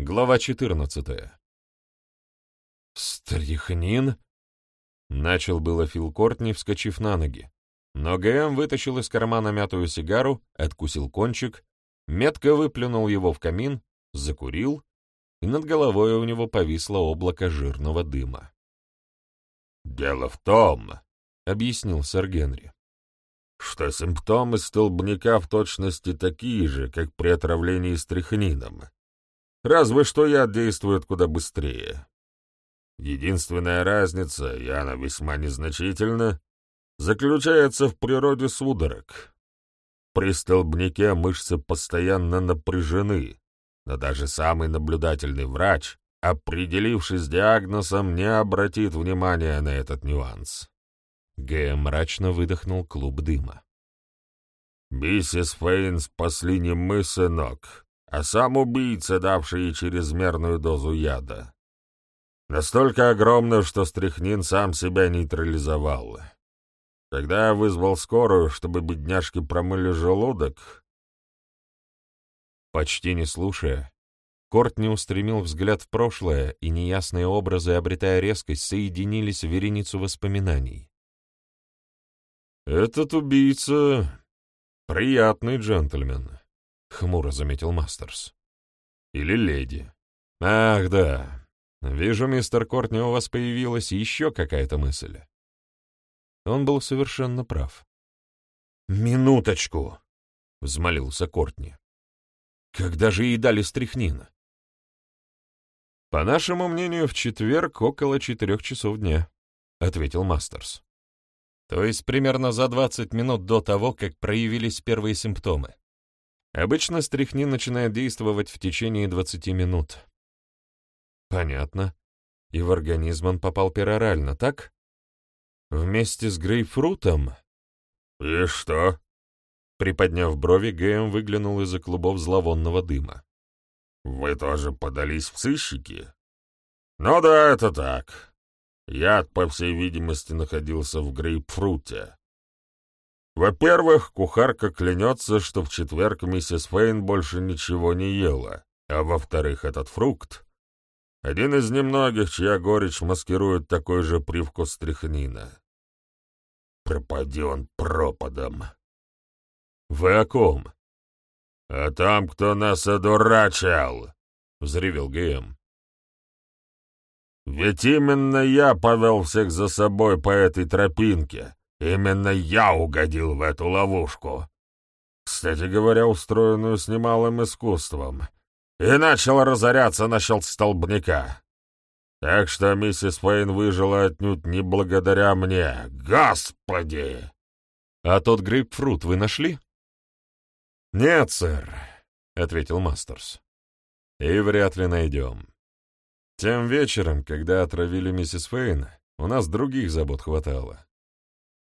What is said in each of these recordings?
Глава 14. «Стряхнин?» — начал было Фил Кортни, вскочив на ноги. Но ГМ вытащил из кармана мятую сигару, откусил кончик, метко выплюнул его в камин, закурил, и над головой у него повисло облако жирного дыма. «Дело в том», — объяснил сэр Генри, что симптомы столбняка в точности такие же, как при отравлении стряхнином. Разве что яд действует куда быстрее. Единственная разница, и она весьма незначительна, заключается в природе судорог. При столбнике мышцы постоянно напряжены, но даже самый наблюдательный врач, определившись с диагнозом, не обратит внимания на этот нюанс. Г. мрачно выдохнул клуб дыма. «Миссис Фейн спасли не мы, сынок, а сам убийца, давший ей чрезмерную дозу яда. Настолько огромную, что стряхнин сам себя нейтрализовал. Тогда я вызвал скорую, чтобы бедняжки промыли желудок. Почти не слушая, Кортни устремил взгляд в прошлое, и неясные образы, обретая резкость, соединились в вереницу воспоминаний. «Этот убийца — приятный джентльмен», — хмуро заметил Мастерс. «Или леди. Ах, да. Вижу, мистер Кортни, у вас появилась еще какая-то мысль». Он был совершенно прав. «Минуточку!» — взмолился Кортни. «Когда же ей дали стряхнина?» «По нашему мнению, в четверг около четырех часов дня», — ответил Мастерс. «То есть примерно за 20 минут до того, как проявились первые симптомы. Обычно стряхнин начинает действовать в течение 20 минут». «Понятно. И в организм он попал перорально, так?» «Вместе с грейпфрутом?» «И что?» Приподняв брови, Гэм выглянул из-за клубов зловонного дыма. «Вы тоже подались в сыщики?» «Ну да, это так. Яд, по всей видимости, находился в грейпфруте. Во-первых, кухарка клянется, что в четверг миссис Фейн больше ничего не ела, а во-вторых, этот фрукт — один из немногих, чья горечь маскирует такой же привкус стряхнина. Пропади он пропадом. «Вы о ком?» «А там, кто нас одурачил!» — взревел ГМ. «Ведь именно я повел всех за собой по этой тропинке. Именно я угодил в эту ловушку. Кстати говоря, устроенную с немалым искусством. И начал разоряться насчет столбняка. Так что миссис Фейн выжила отнюдь не благодаря мне. Господи!» «А тот грейпфрут вы нашли?» «Нет, сэр», — ответил Мастерс. «И вряд ли найдем. Тем вечером, когда отравили миссис Фейн, у нас других забот хватало.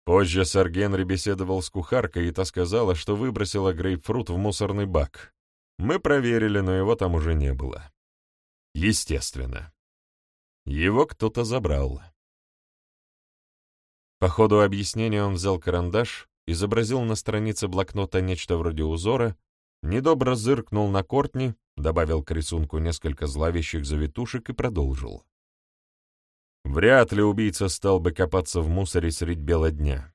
Позже сэр Генри беседовал с кухаркой, и та сказала, что выбросила грейпфрут в мусорный бак. Мы проверили, но его там уже не было. Естественно. Его кто-то забрал. По ходу объяснения он взял карандаш, изобразил на странице блокнота нечто вроде узора, недобро зыркнул на Кортни, добавил к рисунку несколько зловещих завитушек и продолжил. Вряд ли убийца стал бы копаться в мусоре средь бела дня.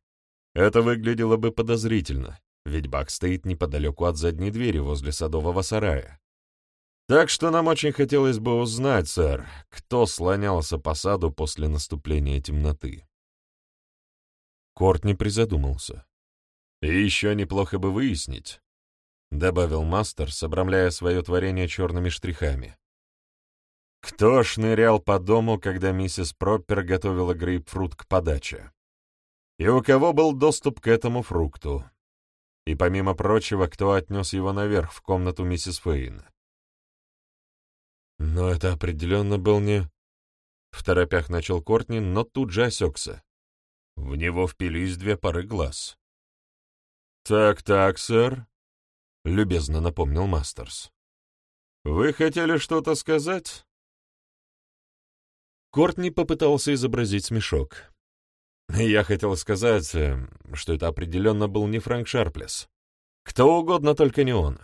Это выглядело бы подозрительно, ведь бак стоит неподалеку от задней двери возле садового сарая. Так что нам очень хотелось бы узнать, сэр, кто слонялся по саду после наступления темноты. Кортни призадумался. И еще неплохо бы выяснить, — добавил мастер, обрамляя свое творение черными штрихами. Кто шнырял по дому, когда миссис Проппер готовила грейпфрут к подаче? И у кого был доступ к этому фрукту? И, помимо прочего, кто отнес его наверх, в комнату миссис Фейн? Но это определенно был не... В торопях начал Кортни, но тут же осекся. В него впились две пары глаз. «Так-так, сэр», — любезно напомнил Мастерс. «Вы хотели что-то сказать?» Кортни попытался изобразить смешок. «Я хотел сказать, э, что это определенно был не Фрэнк Шарплес. Кто угодно, только не он.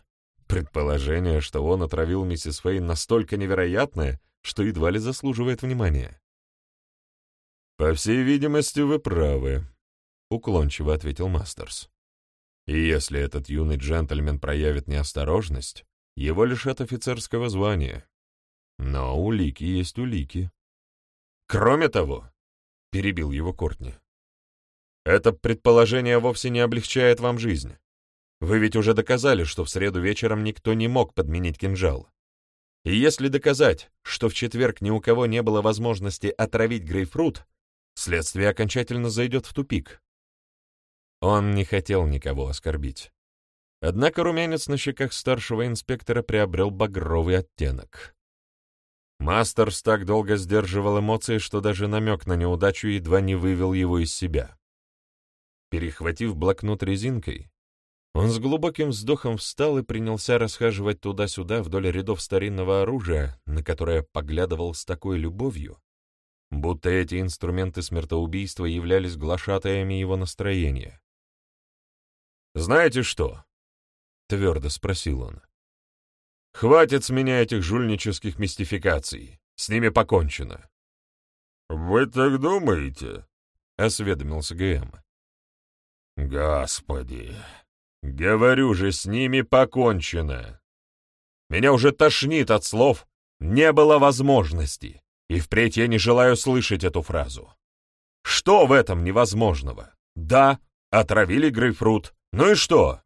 Предположение, что он отравил миссис Фейн, настолько невероятное, что едва ли заслуживает внимания. «По всей видимости, вы правы», — уклончиво ответил Мастерс. «И если этот юный джентльмен проявит неосторожность, его лишат офицерского звания. Но улики есть улики». «Кроме того», — перебил его Кортни, — «это предположение вовсе не облегчает вам жизнь. Вы ведь уже доказали, что в среду вечером никто не мог подменить кинжал. И если доказать, что в четверг ни у кого не было возможности отравить грейпфрут, следствие окончательно зайдет в тупик. Он не хотел никого оскорбить. Однако румянец на щеках старшего инспектора приобрел багровый оттенок. Мастерс так долго сдерживал эмоции, что даже намек на неудачу едва не вывел его из себя. Перехватив блокнот резинкой, он с глубоким вздохом встал и принялся расхаживать туда-сюда вдоль рядов старинного оружия, на которое поглядывал с такой любовью, будто эти инструменты смертоубийства являлись глашатаями его настроения. «Знаете что?» — твердо спросил он. «Хватит с меня этих жульнических мистификаций. С ними покончено». «Вы так думаете?» — осведомился ГМ. «Господи!» Говорю же, с ними покончено. Меня уже тошнит от слов «не было возможности», и впредь я не желаю слышать эту фразу. Что в этом невозможного? Да, отравили грейпфрут. Ну и что?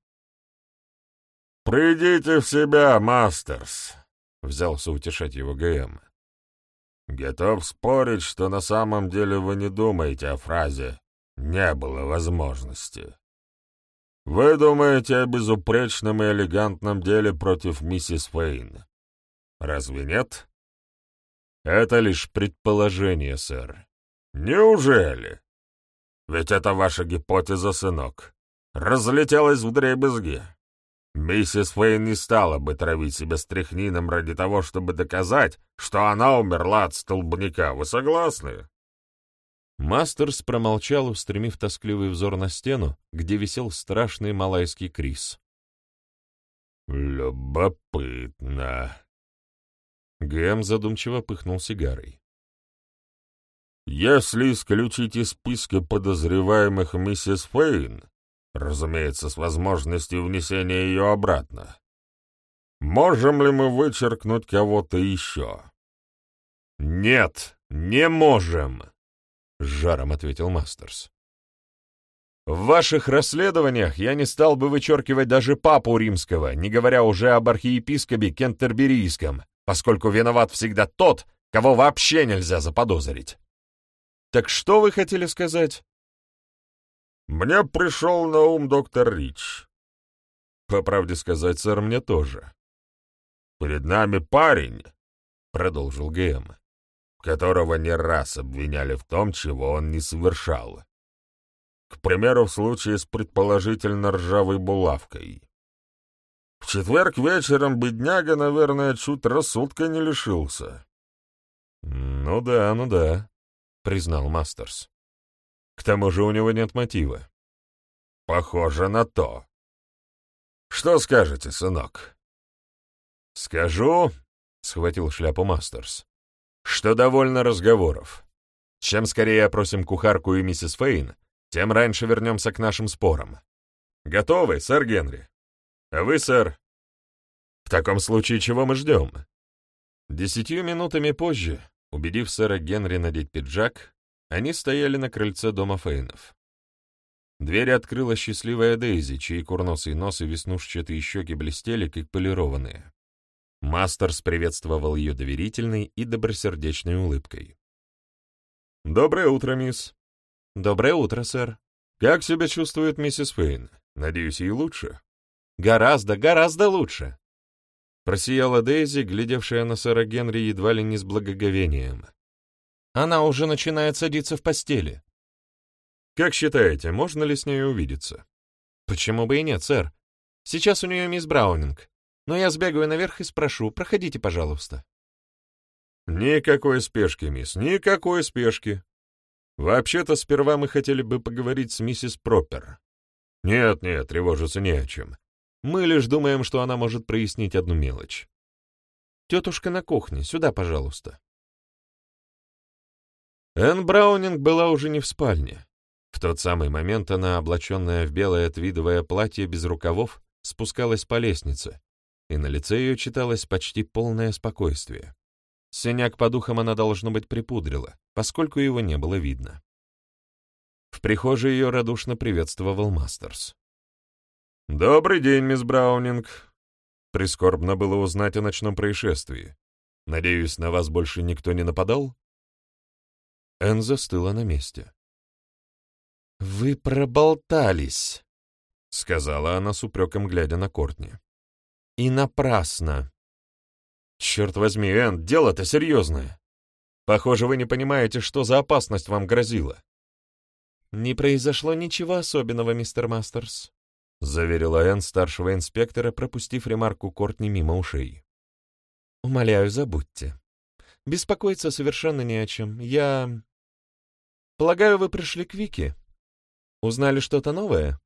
«Придите в себя, Мастерс», — взялся утешать его ГМ. «Готов спорить, что на самом деле вы не думаете о фразе «не было возможности». Вы думаете о безупречном и элегантном деле против миссис Фейн. Разве нет? Это лишь предположение, сэр. Неужели? Ведь это ваша гипотеза, сынок. Разлетелась в дребезги. Миссис Фейн не стала бы травить себя стряхнином ради того, чтобы доказать, что она умерла от столбняка. Вы согласны? Мастерс промолчал, устремив тоскливый взор на стену, где висел страшный малайский крис. «Любопытно». Гэм задумчиво пыхнул сигарой. «Если исключить из списка подозреваемых миссис Фейн, разумеется, с возможностью внесения ее обратно, можем ли мы вычеркнуть кого-то еще?» «Нет, не можем!» — жаром ответил Мастерс. «В ваших расследованиях я не стал бы вычеркивать даже папу римского, не говоря уже об архиепископе Кентерберийском, поскольку виноват всегда тот, кого вообще нельзя заподозрить. Так что вы хотели сказать?» «Мне пришел на ум доктор Рич». «По правде сказать, сэр, мне тоже». «Перед нами парень», — продолжил ГМ которого не раз обвиняли в том, чего он не совершал. К примеру, в случае с предположительно ржавой булавкой. В четверг вечером бедняга, наверное, чуть рассудка не лишился. «Ну да, ну да», — признал Мастерс. «К тому же у него нет мотива». «Похоже на то». «Что скажете, сынок?» «Скажу», — схватил шляпу Мастерс, что довольно разговоров. Чем скорее опросим кухарку и миссис Фейн, тем раньше вернемся к нашим спорам. Готовы, сэр Генри? А вы, сэр? В таком случае чего мы ждем? Десятью минутами позже, убедив сэра Генри надеть пиджак, они стояли на крыльце дома Фейнов. Дверь открыла счастливая Дейзи, чей курносый нос и веснушчатые щеки блестели, как полированные. Мастерс приветствовал ее доверительной и добросердечной улыбкой. «Доброе утро, мисс». «Доброе утро, сэр». «Как себя чувствует миссис Фейн? Надеюсь, ей лучше?» «Гораздо, гораздо лучше». Просияла Дейзи, глядевшая на сэра Генри едва ли не с благоговением. «Она уже начинает садиться в постели». «Как считаете, можно ли с ней увидеться?» «Почему бы и нет, сэр? Сейчас у нее мисс Браунинг. Но я сбегаю наверх и спрошу. Проходите, пожалуйста». «Никакой спешки, мисс, никакой спешки. Вообще-то сперва мы хотели бы поговорить с миссис Пропер. Нет-нет, тревожиться не о чем. Мы лишь думаем, что она может прояснить одну мелочь. Тетушка на кухне, сюда, пожалуйста. Энн Браунинг была уже не в спальне. В тот самый момент она, облаченная в белое твидовое платье без рукавов, спускалась по лестнице, и на лице ее читалось почти полное спокойствие. Синяк по духам она, должно быть, припудрила, поскольку его не было видно. В прихожей ее радушно приветствовал Мастерс. «Добрый день, мисс Браунинг!» Прискорбно было узнать о ночном происшествии. «Надеюсь, на вас больше никто не нападал?» Энн застыла на месте. «Вы проболтались», — сказала она с упреком, глядя на Кортни. «И напрасно. Черт возьми, Энн, дело-то серьезное. Похоже, вы не понимаете, что за опасность вам грозила. Не произошло ничего особенного, мистер Мастерс, заверила Энн старшего инспектора, пропустив ремарку Кортни мимо ушей. Умоляю, забудьте. Беспокоиться совершенно не о чем. Я... Полагаю, вы пришли к Вике? Узнали что-то новое?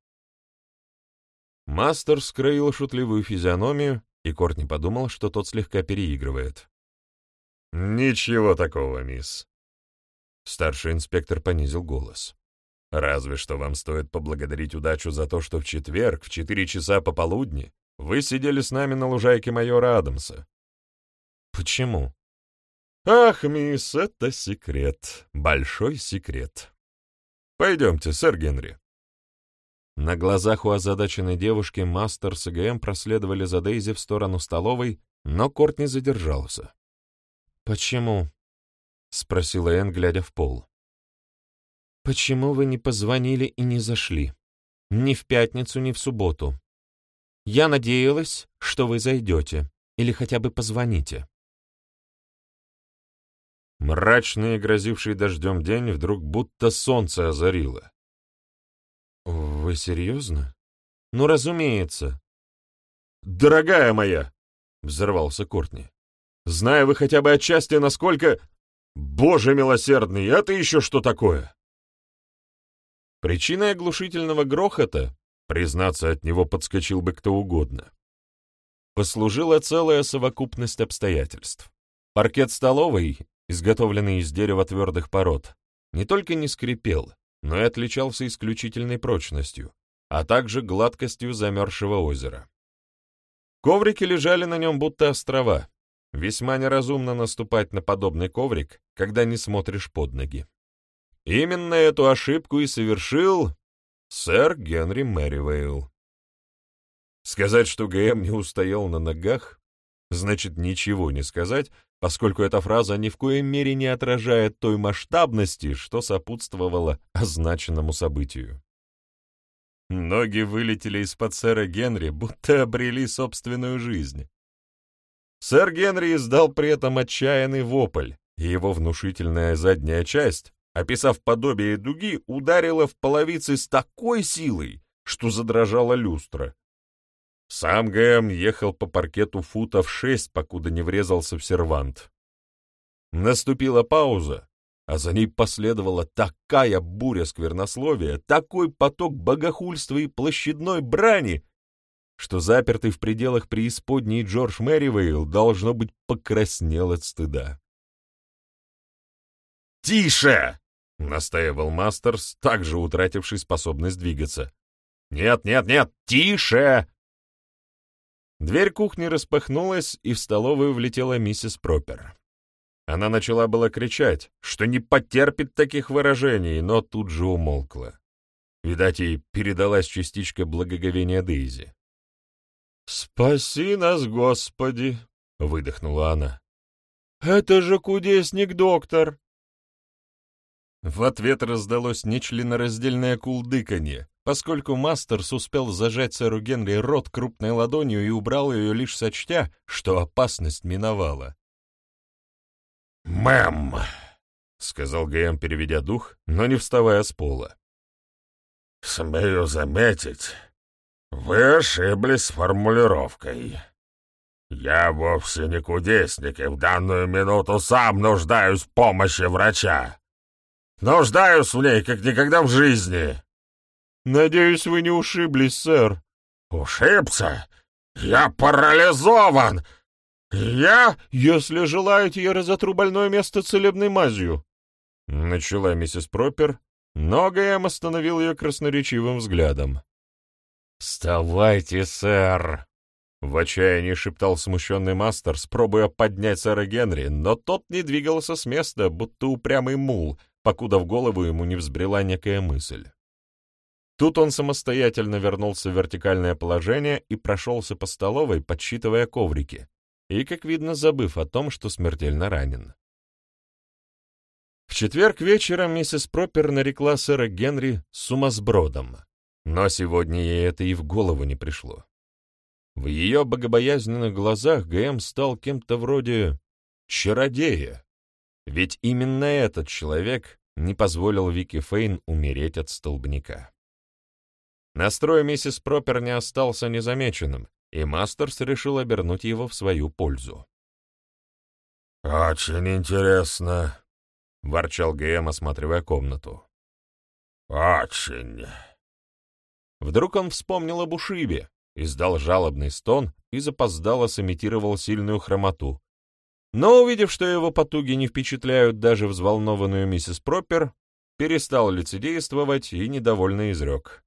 Мастер скроил шутливую физиономию, и Кортни подумал, что тот слегка переигрывает. «Ничего такого, мисс». Старший инспектор понизил голос. «Разве что вам стоит поблагодарить удачу за то, что в четверг в четыре часа пополудни вы сидели с нами на лужайке майора Адамса». «Почему?» «Ах, мисс, это секрет, большой секрет. Пойдемте, сэр Генри». На глазах у озадаченной девушки Мастер с ИГМ проследовали за Дейзи в сторону столовой, но Корт не задержался. «Почему?» — спросила Энн, глядя в пол. «Почему вы не позвонили и не зашли? Ни в пятницу, ни в субботу. Я надеялась, что вы зайдете, или хотя бы позвоните». Мрачный и грозивший дождем день вдруг будто солнце озарило. «Вы серьезно?» «Ну, разумеется». «Дорогая моя!» — взорвался Кортни. «Зная вы хотя бы отчасти, насколько... Боже милосердный, это еще что такое?» Причиной оглушительного грохота, признаться, от него подскочил бы кто угодно, послужила целая совокупность обстоятельств. Паркет столовой, изготовленный из дерева твердых пород, не только не скрипел, но и отличался исключительной прочностью, а также гладкостью замерзшего озера. Коврики лежали на нем будто острова. Весьма неразумно наступать на подобный коврик, когда не смотришь под ноги. Именно эту ошибку и совершил сэр Генри Мэривейл. Сказать, что ГМ не устоял на ногах, значит ничего не сказать, поскольку эта фраза ни в коем мере не отражает той масштабности, что сопутствовало означенному событию. Ноги вылетели из-под сэра Генри, будто обрели собственную жизнь. Сэр Генри издал при этом отчаянный вопль, и его внушительная задняя часть, описав подобие дуги, ударила в половицы с такой силой, что задрожала люстра. Сам ГМ ехал по паркету футов шесть, покуда не врезался в сервант. Наступила пауза, а за ней последовала такая буря сквернословия, такой поток богохульства и площадной брани, что запертый в пределах преисподней Джордж Мэривейл, должно быть, покраснел от стыда. «Тише!» — настаивал Мастерс, также утративший способность двигаться. «Нет, нет, нет, тише!» Дверь кухни распахнулась, и в столовую влетела миссис Пропер. Она начала было кричать, что не потерпит таких выражений, но тут же умолкла. Видать, ей передалась частичка благоговения Дейзи. «Спаси нас, Господи!» — выдохнула она. «Это же кудесник, доктор!» В ответ раздалось нечленораздельное кулдыканье, поскольку Мастерс успел зажать сэру Генри рот крупной ладонью и убрал ее лишь сочтя, что опасность миновала. «Мэм!» — сказал ГМ, переведя дух, но не вставая с пола. «Смею заметить, вы ошиблись с формулировкой. Я вовсе не кудесник и в данную минуту сам нуждаюсь в помощи врача. Нуждаюсь в ней, как никогда в жизни!» «Надеюсь, вы не ушиблись, сэр», «Ушибся! Я парализован! Я...» «Если желаете, я разотру больное место целебной мазью», — начала миссис Пропер, но Гэм остановил ее красноречивым взглядом. «Вставайте, сэр!» В отчаянии шептал смущенный Мастерс, пробуя поднять сэра Генри, но тот не двигался с места, будто упрямый мул, покуда в голову ему не взбрела некая мысль. Тут он самостоятельно вернулся в вертикальное положение и прошелся по столовой, подсчитывая коврики, и, как видно, забыв о том, что смертельно ранен. В четверг вечером миссис Пропер нарекла сэра Генри сумасбродом, но сегодня ей это и в голову не пришло. В ее богобоязненных глазах ГМ стал кем-то вроде чародея, ведь именно этот человек не позволил Вики Фейн умереть от столбняка. Настрой миссис Пропер не остался незамеченным, и Мастерс решил обернуть его в свою пользу. «Очень интересно», — ворчал ГМ, осматривая комнату. «Очень». Вдруг он вспомнил об ушибе, издал жалобный стон и запоздало сымитировал сильную хромоту. Но, увидев, что его потуги не впечатляют даже взволнованную миссис Пропер, перестал лицедействовать и недовольно изрек.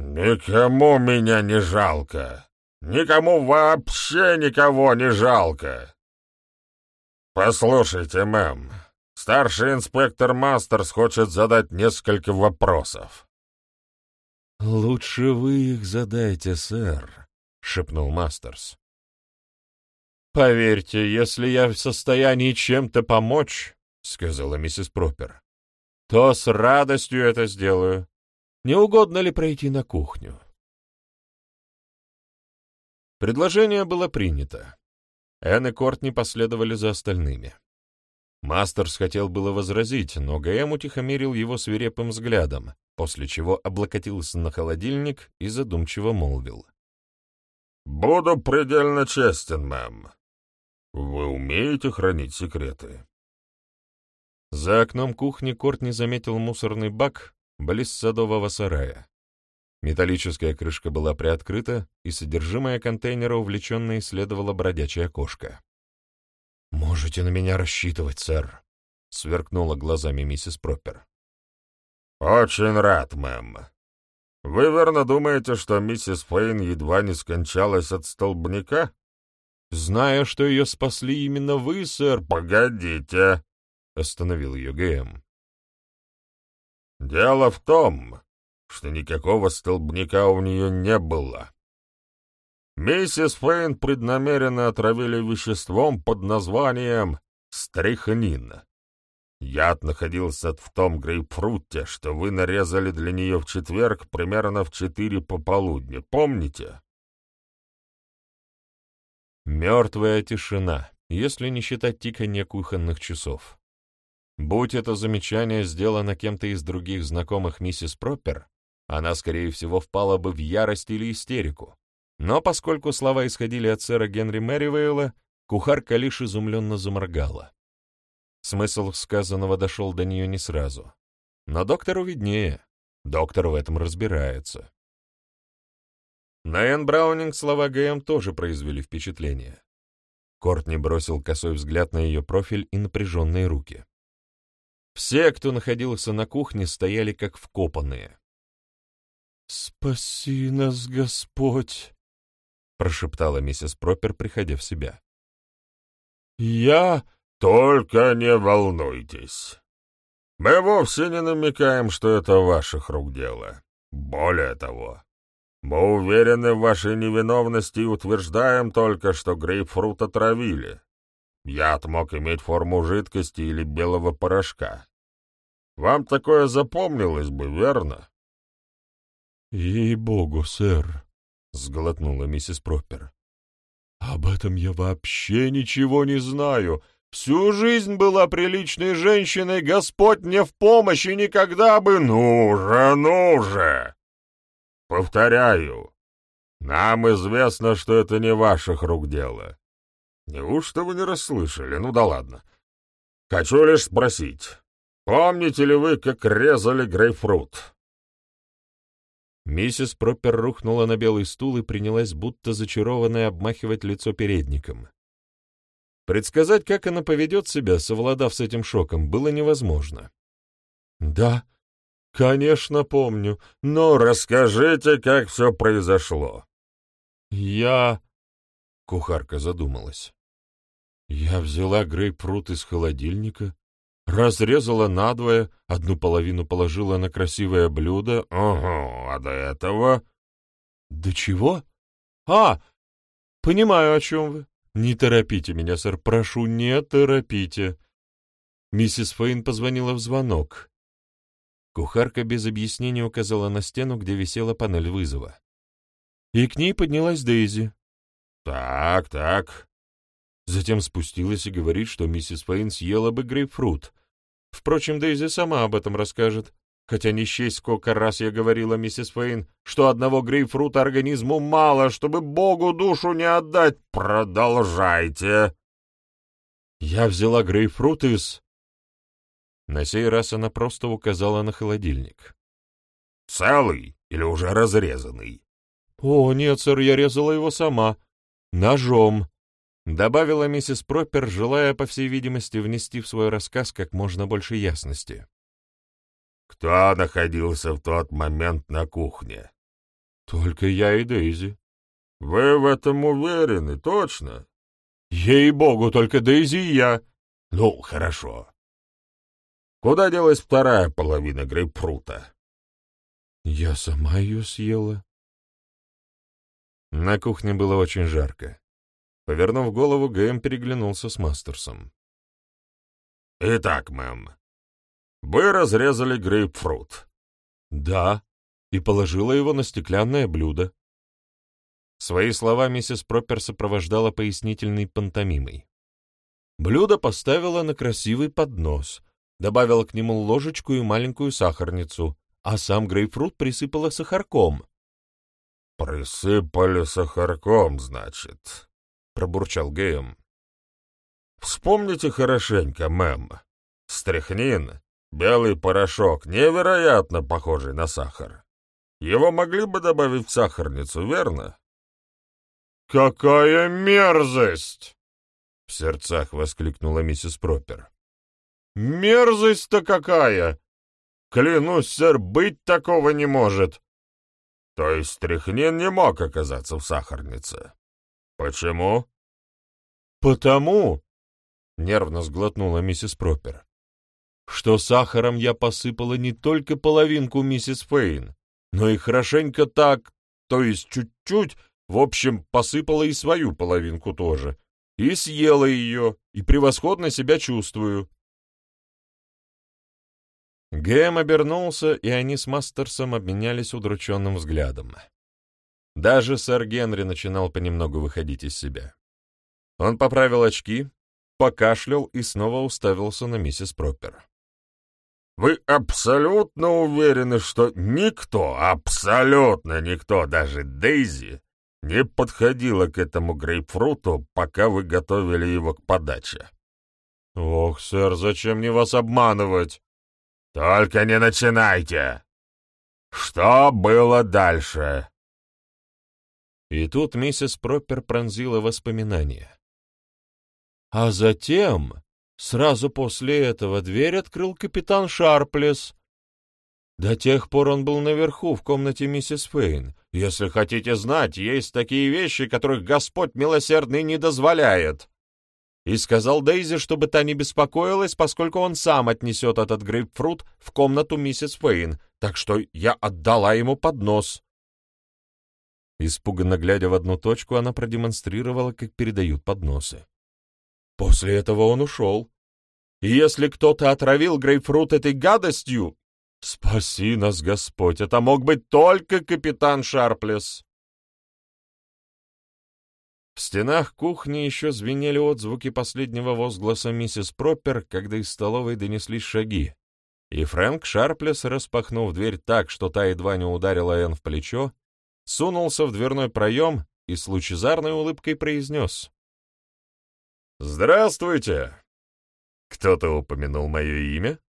«Никому меня не жалко. Никому вообще никого не жалко. Послушайте, мэм, старший инспектор Мастерс хочет задать несколько вопросов». «Лучше вы их задайте, сэр», — шепнул Мастерс. «Поверьте, если я в состоянии чем-то помочь», — сказала миссис Пропер, — «то с радостью это сделаю. Не угодно ли пройти на кухню?» Предложение было принято. Энн и Кортни последовали за остальными. Мастерс хотел было возразить, но ГМ утихомирил его свирепым взглядом, после чего облокотился на холодильник и задумчиво молвил. «Буду предельно честен, мэм. Вы умеете хранить секреты?» За окном кухни Корт не заметил мусорный бак близ садового сарая. Металлическая крышка была приоткрыта, и содержимое контейнера увлеченно исследовала бродячая кошка. «Можете на меня рассчитывать, сэр», — сверкнула глазами миссис Пропер. «Очень рад, мэм. Вы верно думаете, что миссис Фейн едва не скончалась от столбняка?» «Зная, что ее спасли именно вы, сэр...» «Погодите!» — остановил ее ГМ. «Дело в том, что никакого столбняка у нее не было. Миссис Фейн преднамеренно отравили веществом под названием стрихнин. Яд находился в том грейпфруте, что вы нарезали для нее в четверг примерно в четыре пополудни, помните? Мертвая тишина, если не считать тиканье кухонных часов. Будь это замечание сделано кем-то из других знакомых миссис Проппер, она, скорее всего, впала бы в ярость или истерику. Но поскольку слова исходили от сэра Генри Мэривейла, кухарка лишь изумленно заморгала. Смысл сказанного дошел до нее не сразу. Но доктору виднее. Доктор в этом разбирается. На Энн Браунинг слова ГМ тоже произвели впечатление. Кортни бросил косой взгляд на ее профиль и напряженные руки. Все, кто находился на кухне, стояли как вкопанные. «Спаси нас, Господь!» — прошептала миссис Пропер, приходя в себя. «Я...» «Только не волнуйтесь. Мы вовсе не намекаем, что это ваших рук дело. Более того, мы уверены в вашей невиновности и утверждаем только, что грейпфрут отравили. Яд мог иметь форму жидкости или белого порошка. Вам такое запомнилось бы, верно?» «Ей-богу, сэр», — сглотнула миссис Проппер. «Об этом я вообще ничего не знаю. Всю жизнь была приличной женщиной, Господь мне в помощь и никогда бы... Ну же, ну же! Повторяю, нам известно, что это не ваших рук дело. Неужто вы не расслышали? Ну да ладно. Хочу лишь спросить, помните ли вы, как резали грейпфрут? Миссис Пропер рухнула на белый стул и принялась, будто зачарованная, обмахивать лицо передником. Предсказать, как она поведет себя, совладав с этим шоком, было невозможно. «Да, конечно, помню, но расскажите, как все произошло». «Я...» — кухарка задумалась. «Я взяла грейпфрут из холодильника, разрезала надвое, одну половину положила на красивое блюдо. Ага, а до этого...» «До чего? А, понимаю, о чем вы. «Не торопите меня, сэр, прошу, не торопите». Миссис Фейн позвонила в звонок. Кухарка без объяснения указала на стену, где висела панель вызова. И к ней поднялась Дейзи. «Так, так». Затем спустилась и говорит, что миссис Фейн съела бы грейпфрут. Впрочем, Дейзи сама об этом расскажет. Хотя не счесть, сколько раз я говорила, миссис Фейн, что одного грейпфрута организму мало, чтобы Богу душу не отдать. Продолжайте. Я взяла грейпфрут из... На сей раз она просто указала на холодильник. Целый или уже разрезанный? О, нет, сэр, я резала его сама. Ножом. Добавила миссис Пропер, желая, по всей видимости, внести в свой рассказ как можно больше ясности. Кто находился в тот момент на кухне? Только я и Дейзи. Вы в этом уверены, точно? Ей-богу, только Дейзи и я. Ну, хорошо. Куда делась вторая половина грейпфрута? Я сама ее съела. На кухне было очень жарко. Повернув голову, Гэм переглянулся с Мастерсом. «Итак, мэм, вы разрезали грейпфрут. Да, и положила его на стеклянное блюдо. Свои слова миссис Пропер сопровождала пояснительной пантомимой. Блюдо поставила на красивый поднос, добавила к нему ложечку и маленькую сахарницу, а сам грейпфрут присыпала сахарком. «Присыпали сахарком, значит», — пробурчал Гейм. «Вспомните хорошенько, мэм. Стряхнин Белый порошок, невероятно похожий на сахар. Его могли бы добавить в сахарницу, верно? «Какая мерзость!» — в сердцах воскликнула миссис Пропер. «Мерзость-то какая! Клянусь, сэр, быть такого не может!» То есть стряхнин не мог оказаться в сахарнице. Почему? Потому, — нервно сглотнула миссис Пропер, что сахаром я посыпала не только половинку миссис Фейн, но и хорошенько так, то есть чуть-чуть, в общем, посыпала и свою половинку тоже, и съела ее, и превосходно себя чувствую. Гэм обернулся, и они с Мастерсом обменялись удрученным взглядом. Даже сэр Генри начинал понемногу выходить из себя. Он поправил очки, покашлял и снова уставился на миссис Пропер. Вы абсолютно уверены, что никто, абсолютно никто, даже Дейзи, не подходила к этому грейпфруту, пока вы готовили его к подаче? Ох, сэр, зачем мне вас обманывать? Только не начинайте! Что было дальше? И тут миссис Пропер пронзила воспоминания. А затем Сразу после этого дверь открыл капитан Шарплес. До тех пор он был наверху, в комнате миссис Фейн. Если хотите знать, есть такие вещи, которых Господь милосердный не дозволяет. И сказал Дейзи, чтобы та не беспокоилась, поскольку он сам отнесет этот грейпфрут в комнату миссис Фейн, так что я отдала ему поднос. Испуганно глядя в одну точку, она продемонстрировала, как передают подносы. После этого он ушел. Если кто-то отравил грейпфрут этой гадостью, спаси нас, Господь, это мог быть только капитан Шарплес. В стенах кухни еще звенели отзвуки последнего возгласа миссис Проппер, когда из столовой донеслись шаги, и Фрэнк Шарплес, распахнув дверь так, что та едва не ударила Энн в плечо, сунулся в дверной проем и с лучезарной улыбкой произнес. «Здравствуйте!» «Кто-то упомянул мое имя?»